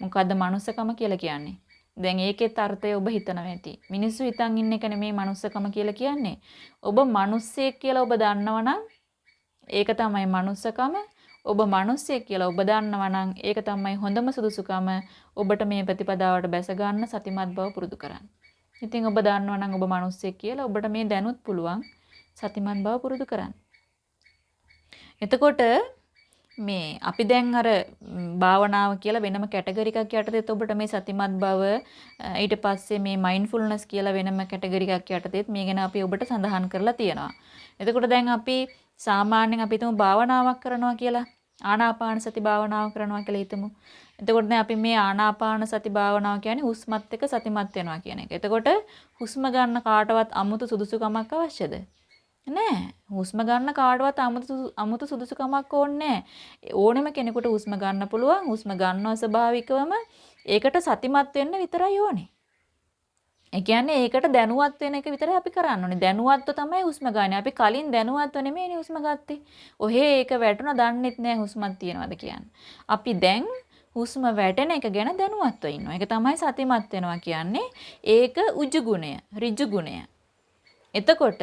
මොකද්ද මනුස්සකම කියලා කියන්නේ? දැන් ඒකෙත් අර්ථය ඔබ හිතනවා ඇති. මිනිස්සු හිතන් ඉන්න එක නෙමෙයි මනුස්සකම කියලා කියන්නේ. ඔබ මිනිස්සෙක් කියලා ඔබ දන්නවනම් ඒක තමයි මනුස්සකම. ඔබ මිනිස්සෙක් කියලා ඔබ දන්නවනම් ඒක තමයි හොඳම සුදුසුකම. ඔබට මේ ප්‍රතිපදාවට බැස ගන්න සතිමත් බව පුරුදු කරන්න. ඉතින් ඔබ දන්නවනම් ඔබ මිනිස්සෙක් කියලා ඔබට මේ දැනුත් පුළුවන් සතිමත් බව පුරුදු කරන්න. එතකොට මේ අපි දැන් අර භාවනාව කියලා වෙනම කැටගරි එකක් යටතේත් ඔබට මේ සතිමත් බව ඊට පස්සේ මේ මයින්ඩ්ෆුල්නස් කියලා වෙනම කැටගරි එකක් යටතේත් මේ ගැන අපි ඔබට සඳහන් කරලා තියෙනවා. එතකොට දැන් අපි සාමාන්‍යයෙන් අපි හිතමු භාවනාවක් කරනවා කියලා ආනාපාන සති භාවනාව කරනවා කියලා හිතමු. එතකොට දැන් අපි මේ ආනාපාන සති භාවනාව කියන්නේ හුස්මත් එක්ක සතිමත් වෙනවා කියන එක. එතකොට හුස්ම ගන්න කාටවත් අමුතු සුදුසුකමක් අවශ්‍යද? නෑ. හුස්ම ගන්න කාටවත් අමුතු අමුතු සුදුසුකමක් ඕනේ ඕනෙම කෙනෙකුට හුස්ම ගන්න පුළුවන්. හුස්ම ගන්නවා ස්වභාවිකවම ඒකට සතිමත් වෙන්න විතරයි ඕනේ. ඒ කියන්නේ ඒකට දැනුවත් වෙන එක විතරයි අපි කරන්න ඕනේ. දැනුවත්ව තමයි හුස්ම ගන්න. අපි කලින් දැනුවත්ව නෙමෙයිනේ හුස්ම ගත්තේ. ඔහේ ඒක වැටුණා දන්නෙත් නෑ හුස්මක් තියනවාද කියන්නේ. අපි දැන් හුස්ම වැටෙන එක ගැන දැනුවත්ව ඉන්නවා. ඒක තමයි සතිමත් වෙනවා කියන්නේ. ඒක උජු ගුණය, ඍජු ගුණය. එතකොට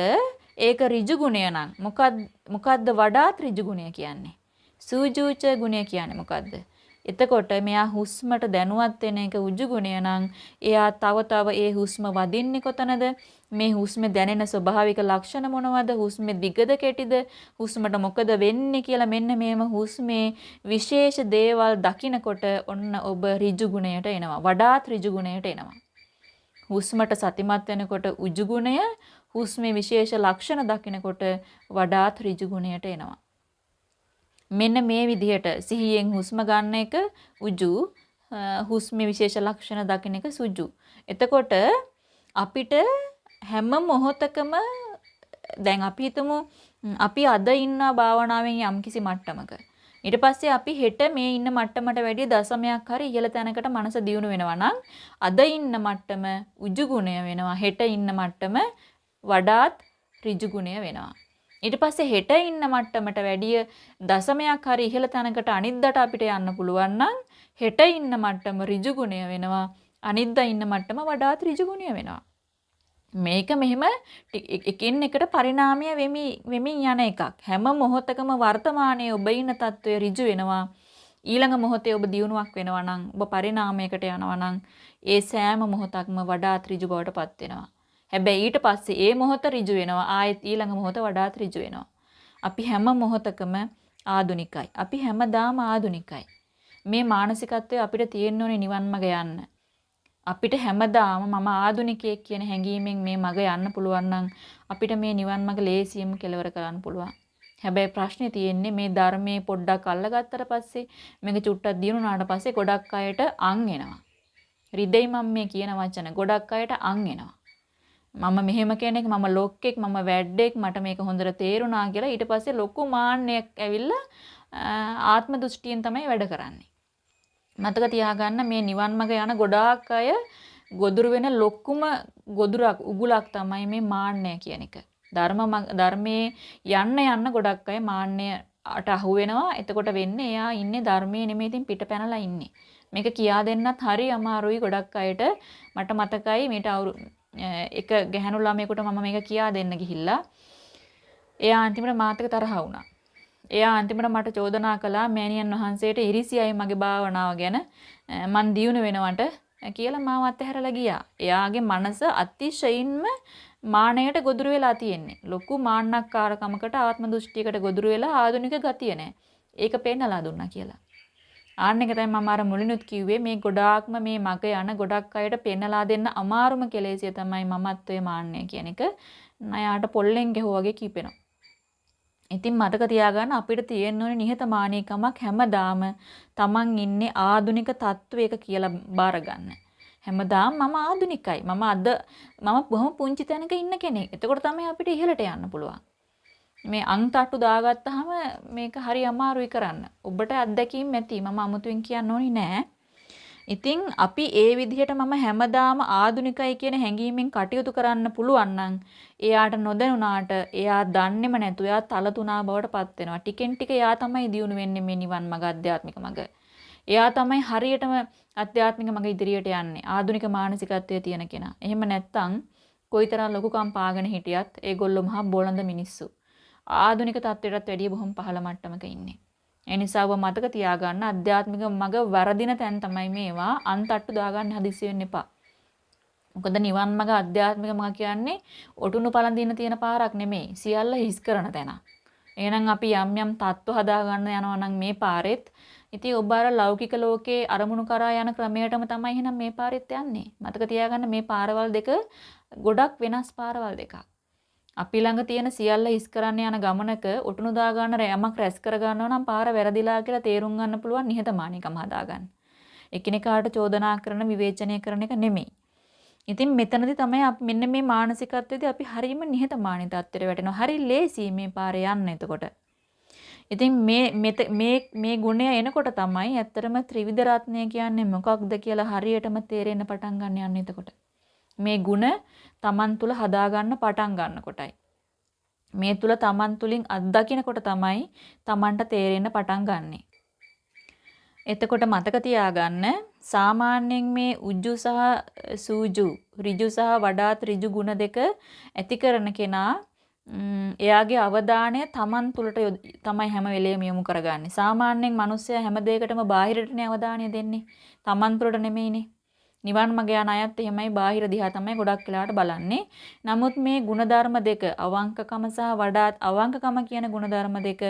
ඒක ඍජු ගුණය නම් මොකද්ද මොකද්ද වඩාත් ඍජු ගුණය කියන්නේ? සූජූච ගුණය කියන්නේ මොකද්ද? එතකොට මෙයා හුස්මට දැනුවත් වෙන එක උජු ගුණය නම් එයා තව තව ඒ හුස්ම වදින්නේ කොතනද? මේ හුස්මේ දැනෙන ස්වභාවික ලක්ෂණ මොනවද? හුස්මේ දිගද කෙටිද? හුස්මට මොකද වෙන්නේ කියලා මෙන්න මේම හුස්මේ විශේෂ දේවල් දකිනකොට ඔන්න ඔබ ඍජු ගුණයට එනවා. වඩාත් ඍජු ගුණයට එනවා. හුස්මට සතිමත් වෙනකොට උජු ගුණය, හුස්මේ විශේෂ ලක්ෂණ දකිනකොට වඩාත් ඍජු ගුණයට එනවා. මෙන්න මේ විදිහට සිහියෙන් හුස්ම ගන්න එක උජු හුස්මේ විශේෂ ලක්ෂණ දකින එක සුජු. එතකොට අපිට හැම මොහොතකම දැන් අපි හිතමු අපි අද ඉන්න භාවනාවෙන් යම්කිසි මට්ටමක. ඊට පස්සේ අපි හෙට මේ ඉන්න මට්ටමට වැඩිය දශමයක් හරි ඉහළ තැනකට මනස දියුණු වෙනවා නම් අද ඉන්න මට්ටම උජු ගුණය වෙනවා. හෙට ඉන්න මට්ටම වඩාත් ඍජුගුණය වෙනවා. ඊට පස්සේ හෙට ඉන්න මට්ටමට වැඩිය දශමයක් හරි ඉහළ තැනකට අනිද්දාට අපිට යන්න පුළුවන් නම් හෙට ඉන්න මට්ටම ඍජුගුණය වෙනවා. අනිද්දා ඉන්න මට්ටම වඩාත් ඍජුගුණය වෙනවා. මේක මෙහෙම එකින් එකට පරිණාමය වෙමි වෙමින් යන එකක්. හැම මොහොතකම වර්තමානයේ ඔබ ඉන්න තත්වය ඍජු වෙනවා. ඊළඟ මොහොතේ ඔබ දියුණුවක් වෙනවා නම් ඔබ පරිණාමයකට යනවා නම් ඒ සෑම මොහොතක්ම වඩාත් ඍජු බවට පත් වෙනවා. හැබැයි ඊට පස්සේ ඒ මොහොත ඍජු වෙනවා. ආයෙත් ඊළඟ මොහොත වඩාත් ඍජු වෙනවා. අපි හැම මොහොතකම ආදුනිකයි. අපි හැමදාම ආදුනිකයි. මේ මානසිකත්වය අපිට තියෙන්න ඕනේ නිවන් මඟ යන්න. අපිට හැමදාම මම ආදුනිකයෙක් කියන හැඟීමෙන් මේ මඟ යන්න පුළුවන් නම් අපිට මේ නිවන් මඟ ලේසියෙන්ම කෙලවර කරන්න පුළුවන්. හැබැයි ප්‍රශ්නේ තියෙන්නේ මේ ධර්මයේ පොඩ්ඩක් අල්ලගත්තට පස්සේ මේක චුට්ටක් දිනුනාට පස්සේ ගොඩක් අයට අං එනවා. රිදෙයි මම මේ කියන වචන ගොඩක් අයට අං එනවා. මම මෙහෙම කෙනෙක් මම ලොක්ෙක් මම වැඩෙක් මට මේක හොඳට තේරුණා කියලා ඊට පස්සේ ලොකු මාන්නයක් ඇවිල්ලා ආත්ම දෘෂ්ටියෙන් තමයි වැඩ කරන්නේ. මතක තියාගන්න මේ නිවන් මඟ යන ගොඩාක් අය ගොදුරු වෙන ලොකුම ගොදුරක් උගුලක් තමයි මේ මාන්නය කියන එක. ධර්ම ධර්මයේ යන්න යන්න ගොඩක් අය මාන්නයට අහු වෙනවා. එතකොට වෙන්නේ එයා ඉන්නේ ධර්මයේ නෙමෙයි ඉතින් පිට පැනලා ඉන්නේ. මේක කියා දෙන්නත් හරි අමාරුයි ගොඩක් අයට. මට මතකයි මේට එක ගැහැණු ළමයෙකුට මම මේක කියා දෙන්න ගිහිල්ලා එයා අන්තිමට මාත් එක්ක තරහ වුණා. එයා අන්තිමට මට චෝදනා කළා මෑණියන් වහන්සේට ඉරිසියයි මගේ භාවනාව ගැන මන් දියුණු වෙනවට කියලා මාව අත්හැරලා ගියා. එයාගේ මනස අතිශයින්ම මානයට ගොදුරු වෙලා තියෙන්නේ. ලොකු මාන්නක්කාරකමකට ආත්ම දෘෂ්ටියකට ගොදුරු වෙලා ආධුනික ගතිය නැහැ. ඒක පෙන්නලා දුන්නා කියලා. ආන්න එක තමයි මම අර මුලිනුත් කිව්වේ මේ ගොඩාක්ම මේ මග යන ගොඩක් අයට පෙන්නලා දෙන්න අමාරුම කෙලෙසිය තමයි මමත්වයේ මාන්නය කියන එක. ණයාට පොල්ලෙන් ගැහුවා වගේ කීපෙනවා. ඉතින් මතක තියාගන්න අපිට තියෙන්න ඕනේ නිහතමානීකමක් හැමදාම Taman ඉන්නේ ආදුනික තත්වයක කියලා බාර ගන්න. හැමදාම මම ආදුනිකයි. මම අද මම බොහොම පුංචි තැනක ඉන්න කෙනෙක්. එතකොට තමයි අපිට ඉහළට යන්න පුළුවන්. මේ අං තට්ටු දාගත්තාම මේක හරි අමාරුයි කරන්න. ඔබට අත්දැකීම් ඇති. මම අමුතුවෙන් කියන්න ඕනි නෑ. ඉතින් අපි ඒ විදිහට මම හැමදාම ආදුනිකයි කියන හැඟීමෙන් කටයුතු කරන්න පුළුවන් නම් එයාට නොදැනුණාට එයා දන්නේම නැතු එයා තලතුණා බවට පත් වෙනවා. ටිකෙන් ටික එයා තමයි දියුණු වෙන්නේ මේ නිවන් මඟ අධ්‍යාත්මික මඟ. එයා තමයි හරියටම අධ්‍යාත්මික මඟ ඉදිරියට යන්නේ. ආදුනික මානසිකත්වයේ තියෙන කෙනා. එහෙම නැත්නම් කොයිතරම් ලොකුකම් පාගෙන හිටියත් ඒගොල්ලෝ මහා බොළඳ මිනිස්සු. ආධුනික තත්ත්වයටත් වැඩිය බොහොම පහළ මට්ටමක ඉන්නේ. ඒ නිසා ඔබ මතක තියාගන්න අධ්‍යාත්මික මඟ වරදින තැන් තමයි මේවා අන්තට්ටු දාගන්න හදිස්සි වෙන්න එපා. මොකද නිවන් මඟ අධ්‍යාත්මික මඟ කියන්නේ ඔටුනු පළඳින්න තියෙන පාරක් නෙමෙයි. සියල්ල හිස් කරන තැන. එහෙනම් අපි යම් යම් තත්ත්ව හදාගන්න යනවා නම් මේ පාරෙත් ඉතින් ඔබ අර ලෞකික ලෝකේ අරමුණු කරා යන ක්‍රමයටම තමයි එහෙනම් මේ පාරෙත් යන්නේ. මතක තියාගන්න මේ පාරවල් දෙක ගොඩක් වෙනස් පාරවල් දෙකක්. අපි ළඟ තියෙන සියල්ල හිස් කරන්න යන ගමනක ඔටුනු දා ගන්න යමක් රැස් කර ගන්නවා නම් පාර වැරදිලා කියලා තේරුම් ගන්න පුළුවන් නිහතමානීකම හදාගන්න. එකිනෙකාට චෝදනා කරන විවේචනය කරන එක නෙමෙයි. ඉතින් මෙතනදී තමයි අපි මෙන්න මේ මානසිකත්වයේදී අපි හරීම නිහතමානී තත්ත්වයට වැටෙනවා. හරි ලේසි මේ පාරේ යන්න එතකොට. ඉතින් මේ මේ මේ ගුණය එනකොට තමයි ඇත්තටම ත්‍රිවිධ රත්නය කියන්නේ මොකක්ද කියලා හරියටම තේරෙන්න පටන් ගන්න යන්නේ එතකොට. මේ ಗುಣ Taman තුල හදාගන්න පටන් ගන්නකොටයි. මේ තුල Taman තුලින් අත්දකින්නකොට තමයි Tamanට තේරෙන්න පටන් ගන්නෙ. එතකොට මතක තියාගන්න සාමාන්‍යයෙන් මේ උජ්ජු සහ සූජු ඍජු සහ වඩාත් ඍජු ගුණ දෙක ඇති කරන කෙනා එයාගේ අවධානය Taman තුලට තමයි හැම වෙලේම යොමු කරගන්නේ. සාමාන්‍යයෙන් මිනිස්සයා හැම දෙයකටම බාහිරටනේ අවධානය දෙන්නේ. Taman තුලට නෙමෙයිනේ. නිවන් මඟ යන අයත් එහෙමයි බාහිර දිහා තමයි ගොඩක් වෙලාවට බලන්නේ. නමුත් මේ ಗುಣධර්ම දෙක අවංකකම සහ වඩාත් අවංකකම කියන ಗುಣධර්ම දෙක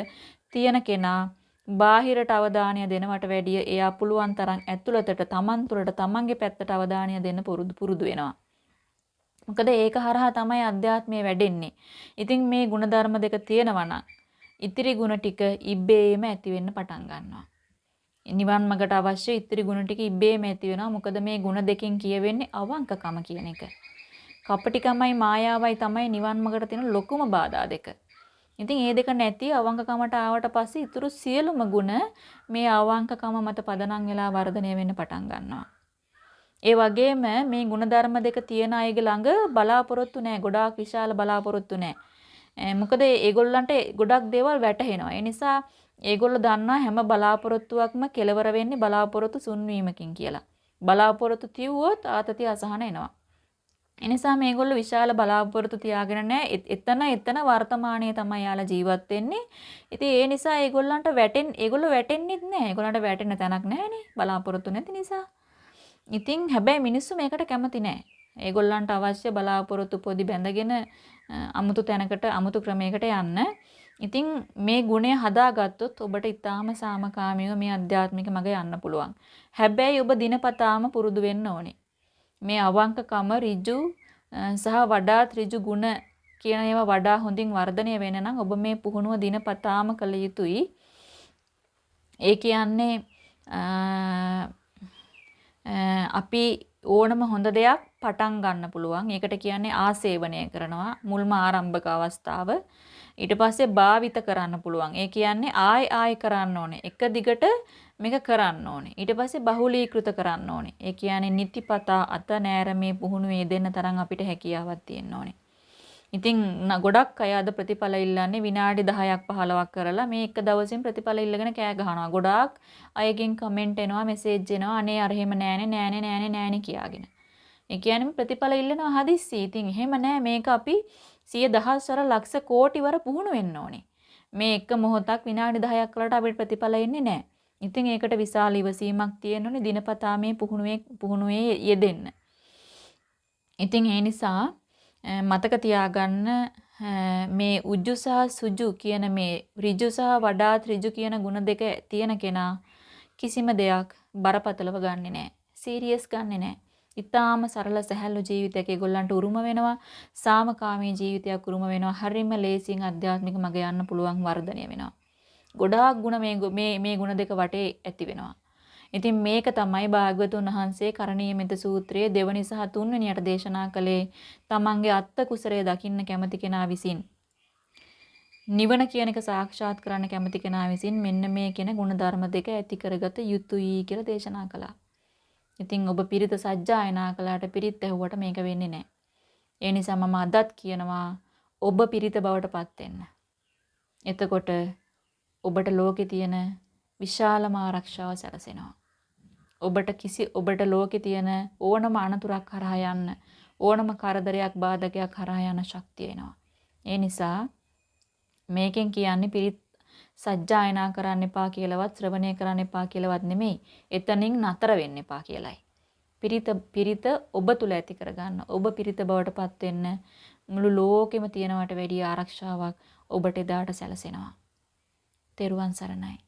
තියෙන කෙනා බාහිරට අවධානය දෙනවට වැඩිය එයා පුළුවන් තරම් ඇතුළතට තමන් තුළට තමන්ගේ පැත්තට අවධානය දෙන්න පුරුදු පුරුදු වෙනවා. මොකද ඒක හරහා තමයි අධ්‍යාත්මය වැඩෙන්නේ. ඉතින් මේ ಗುಣධර්ම දෙක තියෙනවා නම් ඉතිරි ಗುಣ ටික ඉබ්බේම ඇති වෙන්න පටන් ගන්නවා. නිවන් මගට අවශ්‍ය ඉතිරි ගුණ ටික ඉබේම ඇති වෙනවා. මොකද මේ ගුණ දෙකෙන් කියවෙන්නේ අවංකකම කියන එක. කපටිකමයි මායාවයි තමයි නිවන් මගට තියෙන ලොකුම බාධා දෙක. ඉතින් මේ දෙක නැති අවංකකමට ආවට පස්සේ ඉතුරු සියලුම ගුණ මේ අවංකකම මත පදනම් වෙලා වර්ධනය වෙන්න පටන් ගන්නවා. ඒ වගේම මේ ಗುಣධර්ම දෙක තියෙන අයගේ ළඟ බලාපොරොත්තු නැහැ. ගොඩාක් විශාල බලාපොරොත්තු නැහැ. මොකද ඒගොල්ලන්ට ගොඩක් දේවල් වැටහෙනවා. ඒ නිසා ඒගොල්ලෝ දන්නා හැම බලාපොරොත්තුවක්ම කෙලවර වෙන්නේ බලාපොරොත්තු සුන්වීමකින් කියලා. බලාපොරොත්තු තියුවොත් ආතතිය අසහන එනවා. එනිසා මේගොල්ලෝ විශාල බලාපොරොත්තු තියාගෙන නැහැ. එතන එතන වර්තමානයේ තමයි යාලා ජීවත් වෙන්නේ. ඉතින් ඒ නිසා ඒගොල්ලන්ට වැටෙන් ඒගොල්ලෝ වැටෙන්නෙත් නැහැ. ඒගොල්ලන්ට වැටෙන්න තැනක් නැහැනේ. බලාපොරොත්තු නැති නිසා. ඉතින් හැබැයි මිනිස්සු මේකට කැමති නෑ. ඒගොල්ලන්ට අවශ්‍ය බලාපොරොත්තු පොදි බැඳගෙන අමුතු තැනකට අමුතු ක්‍රමයකට යන්න. ඉතින් මේ ගුණය හදාගත්තොත් ඔබට ඊටාම සාමකාමීව මේ අධ්‍යාත්මික මඟ යන්න පුළුවන්. හැබැයි ඔබ දිනපතාම පුරුදු වෙන්න ඕනේ. මේ අවංකකම ඍජු සහ වඩාත් ඍජු ගුණ කියන ඒවා වඩා හොඳින් වර්ධනය වෙන්න නම් ඔබ මේ පුහුණුව දිනපතාම කළ යුතුයි. ඒ කියන්නේ අපි ඕනම හොඳ දෙයක් පටන් ගන්න පුළුවන්. ඒකට කියන්නේ ආසේවනය කරනවා. මුල්ම ආරම්භක අවස්ථාව. ඊට පස්සේ භාවිත කරන්න පුළුවන්. ඒ කියන්නේ ආයි ආයි කරන්න ඕනේ. එක දිගට මේක කරන්න ඕනේ. ඊට පස්සේ බහුලීකృత කරන්න ඕනේ. ඒ කියන්නේ නිතිපතා අත නෑර මේ පුහුණුවේ දෙන්න තරම් අපිට හැකියාවක් තියෙන්න ඕනේ. ඉතින් ගොඩක් අය අද ප්‍රතිඵල ඉල්ලන්නේ විනාඩි 10ක් 15ක් කරලා මේ එක දවසින් ප්‍රතිඵල ඉල්ලගෙන කෑ ගහනවා. ගොඩාක් අයගෙන් කමෙන්ට් එනවා, මෙසේජ් එනවා. අනේ අර එහෙම නෑනේ නෑනේ නෑනේ නෑනේ කියාගෙන. ඒ කියන්නේ ප්‍රතිඵල ඉල්ලනවා හදිස්සි. ඉතින් එහෙම නෑ මේක අපි සිය දහස්වර ලක්ෂ කෝටි වර පුහුණු වෙන්න ඕනේ. මේ එක මොහොතක් විනාඩි 10ක් වලට අපිට ප්‍රතිඵල එන්නේ නෑ. ඉතින් ඒකට විශාල ඉවසීමක් තියෙන්න ඕනේ දිනපතා මේ පුහුණුවේ පුහුණුවේ යෙදෙන්න. ඉතින් ඒ නිසා මතක තියාගන්න මේ උජ්ජු සහ සුජු කියන මේ ඍජු සහ වඩාත් ඍජු කියන ಗುಣ දෙක තියෙන කෙනා කිසිම දෙයක් බරපතලව ගන්නෙ නෑ. සීරියස් ගන්නෙ නෑ. ඊටාම සරල සැහැල්ලු ජීවිතයක ඒගොල්ලන්ට උරුම වෙනවා. සාමකාමී ජීවිතයක් උරුම වෙනවා. හරිම ලේසියෙන් අධ්‍යාත්මික මඟ යන්න පුළුවන් වර්ධනය වෙනවා. ගොඩාක් ಗುಣ මේ මේ ಗುಣ දෙක වටේ ඇති වෙනවා. ඉතින් මේක තමයි භාග්‍යවතුන් වහන්සේ කරණීයමෙත සූත්‍රයේ දෙවනි සහ තුන්වෙනියට දේශනා කළේ තමන්ගේ අත්ත කුසරය දකින්න කැමති කෙනා විසින්. නිවන කියන එක සාක්ෂාත් කරන්න කැමති කෙනා විසින් මෙන්න මේ කියන ಗುಣධර්ම දෙක ඇති කරගත යුතුයි කියලා දේශනා කළා. ඉතින් ඔබ පිරිත සජ්ජායනා කළාට පිරිත් ඇහුවට මේක වෙන්නේ නැහැ. ඒ නිසා මම අදත් කියනවා ඔබ පිරිත බවට පත් වෙන්න. එතකොට ඔබට ලෝකේ තියෙන විශාලම ආරක්ෂාව සැලසෙනවා. ඔබට කිසි ඔබට ලෝකේ තියෙන ඕනම අනතුරක් කරා යන්න ඕනම කරදරයක් බාධකයක් කරා යන ශක්තිය එනවා. ඒ නිසා මේකෙන් කියන්නේ පිරිත් සජ්ජායනා කරන්න එපා කියලාවත් ශ්‍රවණය කරන්න එපා කියලාවත් නෙමෙයි. එතනින් නතර වෙන්න එපා කියලයි. පිරිත පිරිත ඔබ තුල ඇති කරගන්න. ඔබ පිරිත බවට පත් වෙන්න මුළු ලෝකෙම තියනවට වැඩිය ආරක්ෂාවක් ඔබට එදාට සැලසෙනවා. තෙරුවන් සරණයි.